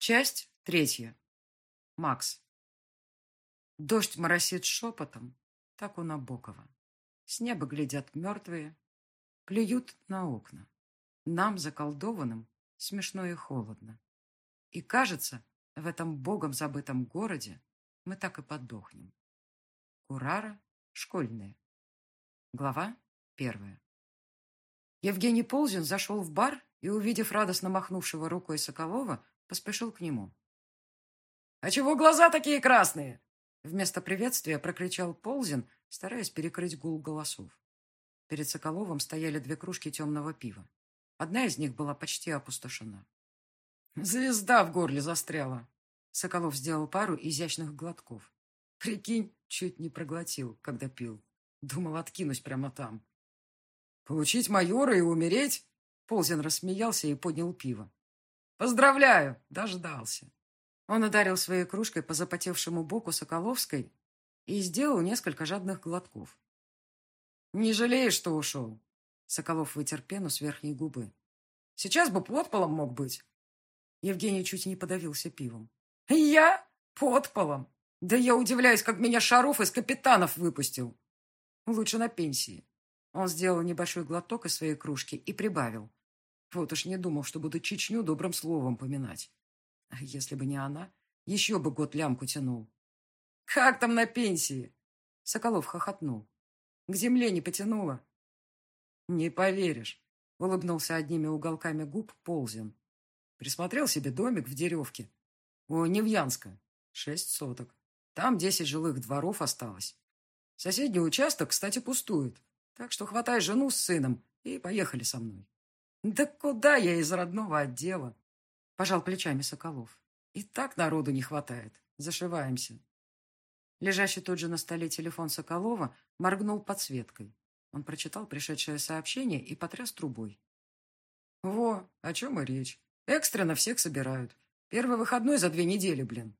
Часть третья. Макс. Дождь моросит шепотом, так у Набокова. С неба глядят мертвые, плюют на окна. Нам, заколдованным, смешно и холодно. И кажется, в этом богом забытом городе мы так и подохнем. Курара, школьные. Глава первая. Евгений Ползин зашел в бар и, увидев радостно махнувшего рукой Соколова, поспешил к нему. «А чего глаза такие красные?» Вместо приветствия прокричал Ползин, стараясь перекрыть гул голосов. Перед Соколовым стояли две кружки темного пива. Одна из них была почти опустошена. «Звезда в горле застряла!» Соколов сделал пару изящных глотков. Прикинь, чуть не проглотил, когда пил. Думал, откинусь прямо там. «Получить майора и умереть?» Ползин рассмеялся и поднял пиво. «Поздравляю!» — дождался. Он ударил своей кружкой по запотевшему боку Соколовской и сделал несколько жадных глотков. «Не жалеешь, что ушел?» Соколов вытер пену с верхней губы. «Сейчас бы под полом мог быть». Евгений чуть не подавился пивом. «Я? Под полом? Да я удивляюсь, как меня Шаров из капитанов выпустил. Лучше на пенсии». Он сделал небольшой глоток из своей кружки и прибавил. Вот уж не думал, что буду Чечню добрым словом поминать. А если бы не она, еще бы год лямку тянул. «Как там на пенсии?» Соколов хохотнул. «К земле не потянуло?» «Не поверишь», — улыбнулся одними уголками губ Ползин. Присмотрел себе домик в Деревке. У Невьянска. Шесть соток. Там десять жилых дворов осталось. Соседний участок, кстати, пустует. Так что хватай жену с сыном и поехали со мной. Да куда я из родного отдела? Пожал плечами Соколов. И так народу не хватает. Зашиваемся. Лежащий тут же на столе телефон Соколова моргнул подсветкой. Он прочитал пришедшее сообщение и потряс трубой. «Во, о чем и речь. Экстренно всех собирают. Первый выходной за две недели, блин».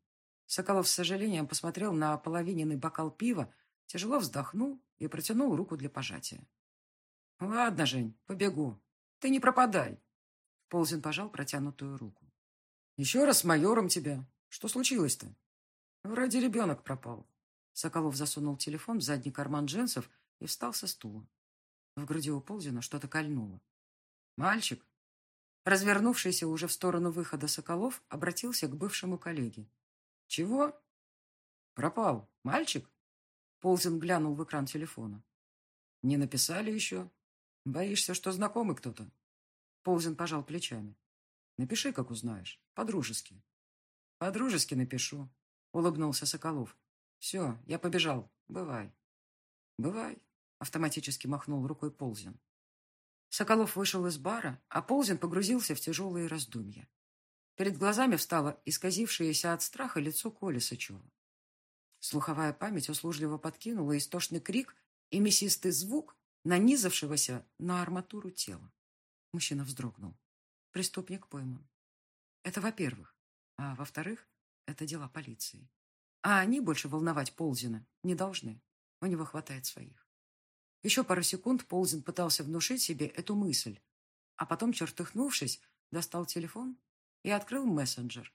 Соколов с сожалением посмотрел на половиненный бокал пива, тяжело вздохнул и протянул руку для пожатия. «Ладно, Жень, побегу. Ты не пропадай». Ползин пожал протянутую руку. «Еще раз с майором тебя. Что случилось-то?» «Вроде ребенок пропал». Соколов засунул телефон в задний карман джинсов и встал со стула. В груди у Ползина что-то кольнуло. «Мальчик?» Развернувшийся уже в сторону выхода Соколов обратился к бывшему коллеге. «Чего?» «Пропал. Мальчик?» Ползин глянул в экран телефона. «Не написали еще? Боишься, что знакомый кто-то?» Ползин пожал плечами. Напиши, как узнаешь. По-дружески. По-дружески напишу, улыбнулся Соколов. Все, я побежал. Бывай. Бывай, автоматически махнул рукой Ползин. Соколов вышел из бара, а Ползин погрузился в тяжелые раздумья. Перед глазами встало исказившееся от страха лицо Коли Сычева. Слуховая память услужливо подкинула истошный крик и мясистый звук, нанизавшегося на арматуру тела. Мужчина вздрогнул. Преступник пойман. Это во-первых. А во-вторых, это дела полиции. А они больше волновать Ползина не должны. У него хватает своих. Еще пару секунд Ползин пытался внушить себе эту мысль, а потом, чертыхнувшись, достал телефон и открыл мессенджер.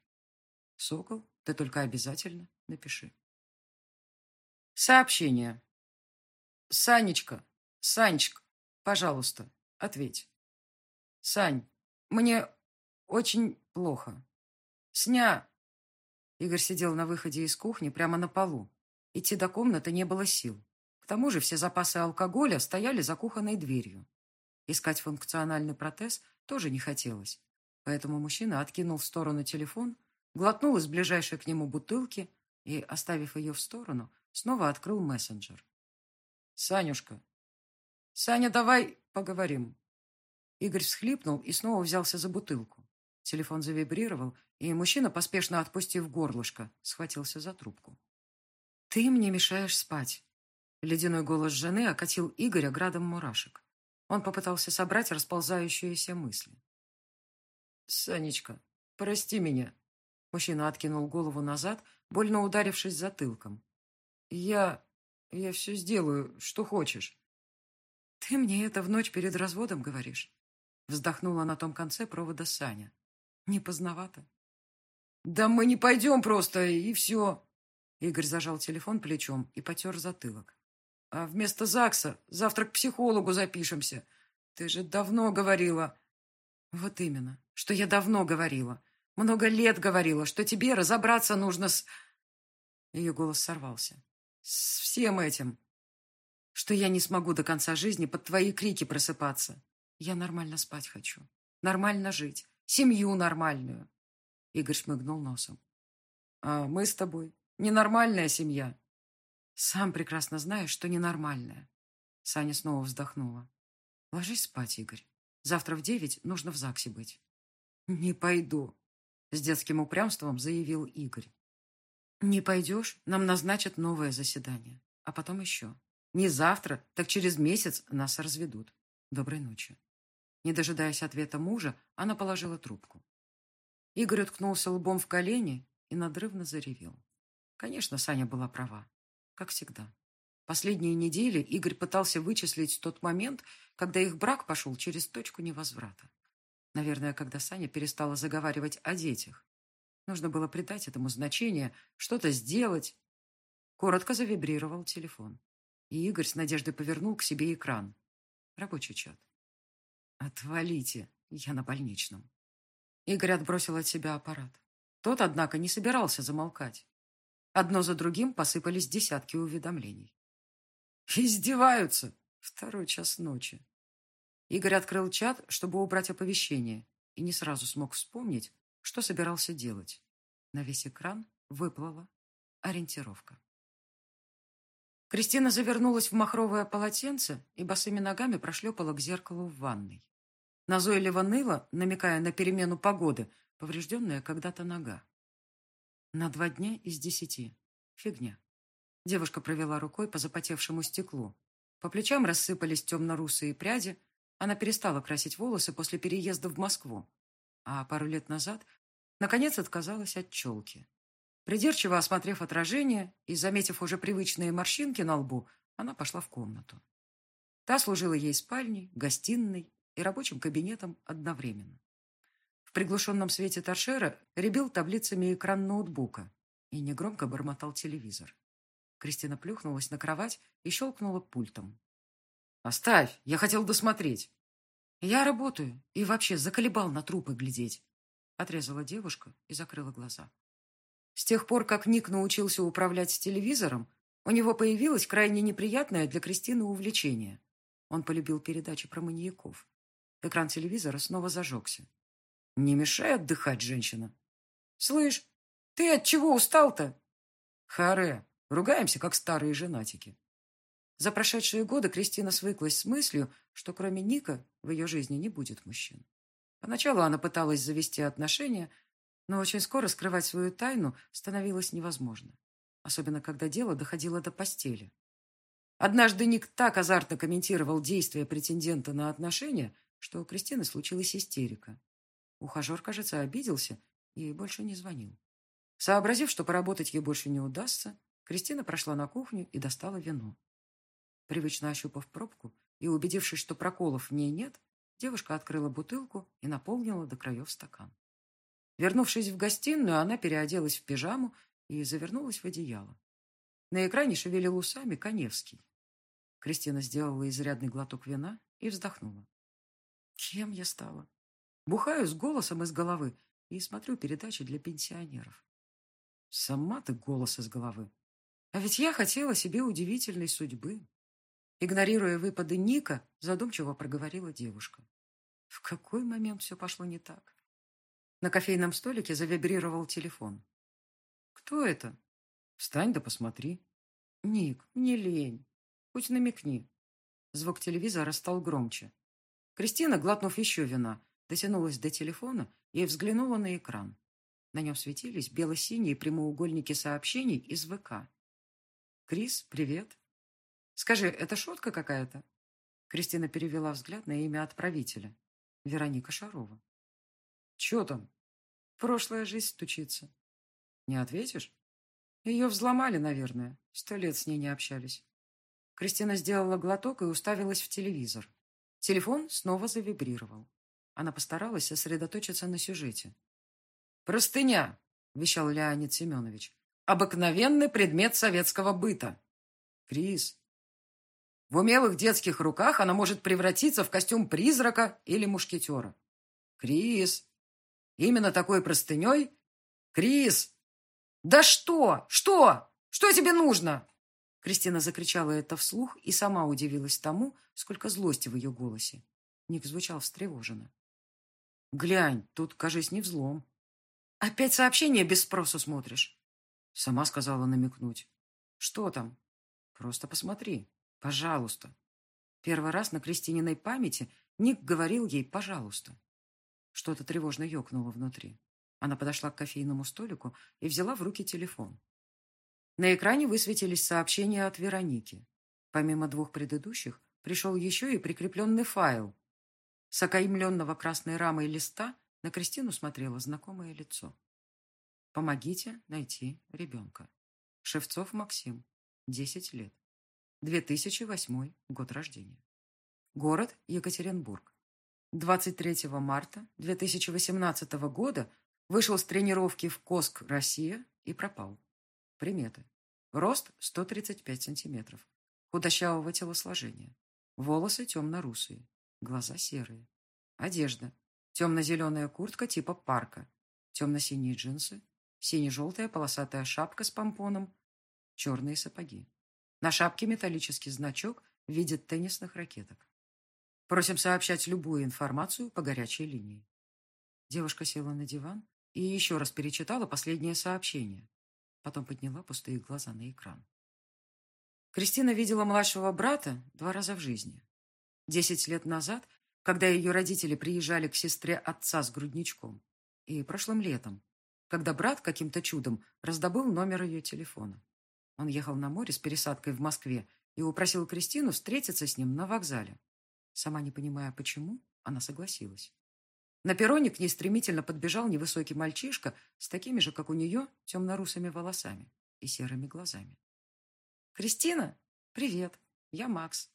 «Сокол, ты только обязательно напиши». Сообщение. «Санечка, Санечка, пожалуйста, ответь». «Сань, мне очень плохо. Сня...» Игорь сидел на выходе из кухни прямо на полу. Идти до комнаты не было сил. К тому же все запасы алкоголя стояли за кухонной дверью. Искать функциональный протез тоже не хотелось. Поэтому мужчина откинул в сторону телефон, глотнул из ближайшей к нему бутылки и, оставив ее в сторону, снова открыл мессенджер. «Санюшка! Саня, давай поговорим!» Игорь всхлипнул и снова взялся за бутылку. Телефон завибрировал, и мужчина, поспешно отпустив горлышко, схватился за трубку. «Ты мне мешаешь спать!» Ледяной голос жены окатил Игоря градом мурашек. Он попытался собрать расползающиеся мысли. «Санечка, прости меня!» Мужчина откинул голову назад, больно ударившись затылком. «Я... я все сделаю, что хочешь». «Ты мне это в ночь перед разводом говоришь?» Вздохнула на том конце провода Саня. Не поздновато. Да мы не пойдем просто, и все. Игорь зажал телефон плечом и потер затылок. А вместо ЗАГСа завтра к психологу запишемся. Ты же давно говорила. Вот именно, что я давно говорила. Много лет говорила, что тебе разобраться нужно с... Ее голос сорвался. С всем этим. Что я не смогу до конца жизни под твои крики просыпаться. Я нормально спать хочу. Нормально жить. Семью нормальную. Игорь шмыгнул носом. А мы с тобой ненормальная семья. Сам прекрасно знаешь, что ненормальная. Саня снова вздохнула. Ложись спать, Игорь. Завтра в девять нужно в ЗАГСе быть. Не пойду, с детским упрямством заявил Игорь. Не пойдешь, нам назначат новое заседание. А потом еще. Не завтра, так через месяц нас разведут. Доброй ночи. Не дожидаясь ответа мужа, она положила трубку. Игорь уткнулся лбом в колени и надрывно заревел. Конечно, Саня была права. Как всегда. Последние недели Игорь пытался вычислить тот момент, когда их брак пошел через точку невозврата. Наверное, когда Саня перестала заговаривать о детях. Нужно было придать этому значение, что-то сделать. Коротко завибрировал телефон. И Игорь с надеждой повернул к себе экран. Рабочий чат. «Отвалите, я на больничном». Игорь отбросил от себя аппарат. Тот, однако, не собирался замолкать. Одно за другим посыпались десятки уведомлений. «Издеваются!» Второй час ночи. Игорь открыл чат, чтобы убрать оповещение, и не сразу смог вспомнить, что собирался делать. На весь экран выплыла ориентировка. Кристина завернулась в махровое полотенце и босыми ногами прошлепала к зеркалу в ванной. Назойливо ныла, намекая на перемену погоды, поврежденная когда-то нога. На два дня из десяти. Фигня. Девушка провела рукой по запотевшему стеклу. По плечам рассыпались темно-русые пряди. Она перестала красить волосы после переезда в Москву. А пару лет назад, наконец, отказалась от челки. Придирчиво осмотрев отражение и заметив уже привычные морщинки на лбу, она пошла в комнату. Та служила ей спальней, гостиной и рабочим кабинетом одновременно. В приглушенном свете торшера ребил таблицами экран ноутбука и негромко бормотал телевизор. Кристина плюхнулась на кровать и щелкнула пультом. «Оставь! Я хотел досмотреть!» «Я работаю и вообще заколебал на трупы глядеть!» Отрезала девушка и закрыла глаза. С тех пор, как Ник научился управлять телевизором, у него появилось крайне неприятное для Кристины увлечение. Он полюбил передачи про маньяков. Экран телевизора снова зажегся. «Не мешай отдыхать, женщина!» «Слышь, ты от чего устал-то?» «Харе, ругаемся, как старые женатики». За прошедшие годы Кристина свыклась с мыслью, что кроме Ника в ее жизни не будет мужчин. Поначалу она пыталась завести отношения, но очень скоро скрывать свою тайну становилось невозможно. Особенно, когда дело доходило до постели. Однажды Ник так азартно комментировал действия претендента на отношения, что у Кристины случилась истерика. Ухажер, кажется, обиделся и больше не звонил. Сообразив, что поработать ей больше не удастся, Кристина прошла на кухню и достала вино. Привычно ощупав пробку и убедившись, что проколов в ней нет, девушка открыла бутылку и наполнила до краев стакан. Вернувшись в гостиную, она переоделась в пижаму и завернулась в одеяло. На экране шевелил усами Коневский. Кристина сделала изрядный глоток вина и вздохнула. Кем я стала? Бухаю с голосом из головы и смотрю передачи для пенсионеров. Сама ты голос из головы. А ведь я хотела себе удивительной судьбы. Игнорируя выпады Ника, задумчиво проговорила девушка. В какой момент все пошло не так? На кофейном столике завибрировал телефон. «Кто это?» «Встань да посмотри». «Ник, мне лень. Хоть намекни». Звук телевизора стал громче. Кристина, глотнув еще вина, дотянулась до телефона и взглянула на экран. На нем светились бело-синие прямоугольники сообщений из ВК. «Крис, привет!» «Скажи, это шутка какая-то?» Кристина перевела взгляд на имя отправителя. Вероника Шарова. «Че там?» «Прошлая жизнь стучится». «Не ответишь?» «Ее взломали, наверное. Сто лет с ней не общались». Кристина сделала глоток и уставилась в телевизор. Телефон снова завибрировал. Она постаралась сосредоточиться на сюжете. «Простыня!» вещал Леонид Семенович. «Обыкновенный предмет советского быта. Крис, в умелых детских руках она может превратиться в костюм призрака или мушкетера. Крис, именно такой простыней? Крис! Да что? Что? Что тебе нужно? Кристина закричала это вслух и сама удивилась тому, сколько злости в ее голосе. Ник звучал встревоженно. «Глянь, тут, кажись, не взлом. Опять сообщение без спросу смотришь?» Сама сказала намекнуть. «Что там?» «Просто посмотри. Пожалуйста». Первый раз на Кристининой памяти Ник говорил ей «пожалуйста». Что-то тревожно ёкнуло внутри. Она подошла к кофейному столику и взяла в руки телефон. На экране высветились сообщения от Вероники. Помимо двух предыдущих, пришел еще и прикрепленный файл. С окаймленного красной рамой листа на Кристину смотрело знакомое лицо. «Помогите найти ребенка. Шевцов Максим, 10 лет. 2008 год рождения. Город Екатеринбург. 23 марта 2018 года вышел с тренировки в КОСК «Россия» и пропал. Приметы. Рост 135 сантиметров. Худощавого телосложения. Волосы темно-русые. Глаза серые. Одежда. Темно-зеленая куртка типа парка. Темно-синие джинсы. Сине-желтая полосатая шапка с помпоном. Черные сапоги. На шапке металлический значок в виде теннисных ракеток. Просим сообщать любую информацию по горячей линии. Девушка села на диван и еще раз перечитала последнее сообщение. Потом подняла пустые глаза на экран. Кристина видела младшего брата два раза в жизни. Десять лет назад, когда ее родители приезжали к сестре отца с грудничком, и прошлым летом, когда брат каким-то чудом раздобыл номер ее телефона. Он ехал на море с пересадкой в Москве и упросил Кристину встретиться с ним на вокзале. Сама не понимая, почему, она согласилась. На перроне к ней стремительно подбежал невысокий мальчишка с такими же, как у нее, темно-русыми волосами и серыми глазами. «Кристина, привет, я Макс».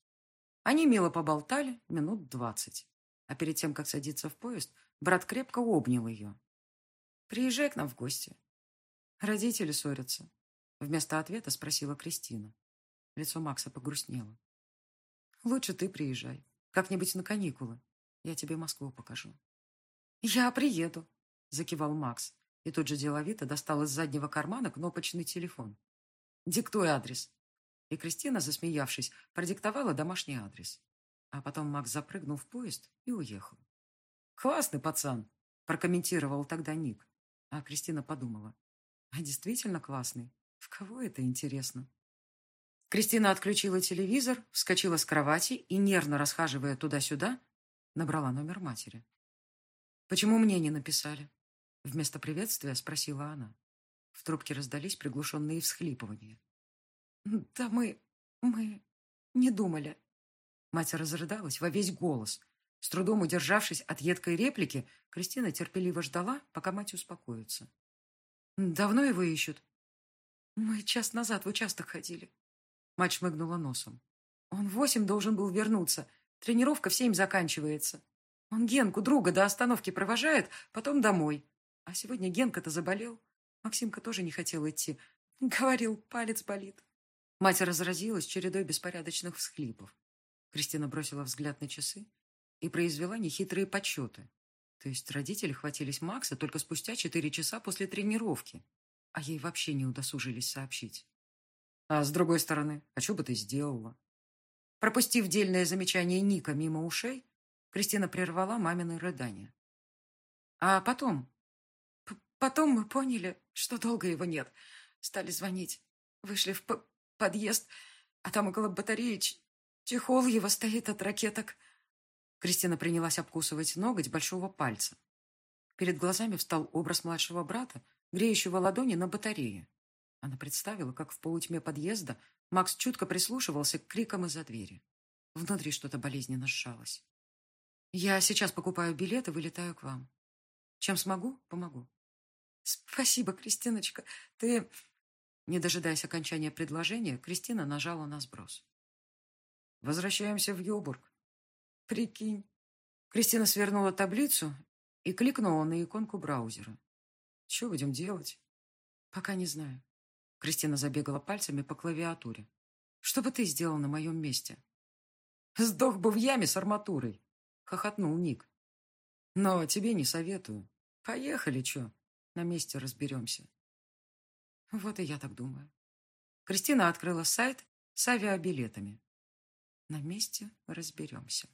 Они мило поболтали минут двадцать. А перед тем, как садиться в поезд, брат крепко обнял ее. «Приезжай к нам в гости». «Родители ссорятся», — вместо ответа спросила Кристина. Лицо Макса погрустнело. «Лучше ты приезжай. Как-нибудь на каникулы. Я тебе Москву покажу. «Я приеду», — закивал Макс. И тут же деловито достал из заднего кармана кнопочный телефон. «Диктуй адрес». И Кристина, засмеявшись, продиктовала домашний адрес. А потом Макс запрыгнул в поезд и уехал. «Классный пацан», — прокомментировал тогда Ник. А Кристина подумала. «А действительно классный. В кого это интересно?» Кристина отключила телевизор, вскочила с кровати и, нервно расхаживая туда-сюда, набрала номер матери. «Почему мне не написали?» Вместо приветствия спросила она. В трубке раздались приглушенные всхлипывания. «Да мы... мы... не думали». Мать разрыдалась во весь голос. С трудом удержавшись от едкой реплики, Кристина терпеливо ждала, пока мать успокоится. «Давно его ищут?» «Мы час назад в участок ходили». Мать шмыгнула носом. «Он в восемь должен был вернуться. Тренировка в семь заканчивается. Он Генку, друга, до остановки провожает, потом домой. А сегодня Генка-то заболел. Максимка тоже не хотел идти. Говорил, палец болит. Мать разразилась чередой беспорядочных всхлипов. Кристина бросила взгляд на часы и произвела нехитрые подсчеты. То есть родители хватились Макса только спустя четыре часа после тренировки, а ей вообще не удосужились сообщить. А с другой стороны, а что бы ты сделала? Пропустив дельное замечание Ника мимо ушей, Кристина прервала мамины рыдания. А потом? П потом мы поняли, что долго его нет. Стали звонить. Вышли в подъезд, а там около батареи чехол его стоит от ракеток. Кристина принялась обкусывать ноготь большого пальца. Перед глазами встал образ младшего брата, греющего ладони на батарее. Она представила, как в полутьме подъезда Макс чутко прислушивался к крикам из-за двери. Внутри что-то болезненно сжалось. Я сейчас покупаю билет и вылетаю к вам. Чем смогу, помогу. Спасибо, Кристиночка. Ты... Не дожидаясь окончания предложения, Кристина нажала на сброс. Возвращаемся в Йобург. Прикинь. Кристина свернула таблицу и кликнула на иконку браузера. Что будем делать? Пока не знаю. Кристина забегала пальцами по клавиатуре. Что бы ты сделал на моем месте? Сдох бы в яме с арматурой, хохотнул Ник. Но тебе не советую. Поехали, чё? На месте разберемся. Вот и я так думаю. Кристина открыла сайт с авиабилетами. На месте разберемся.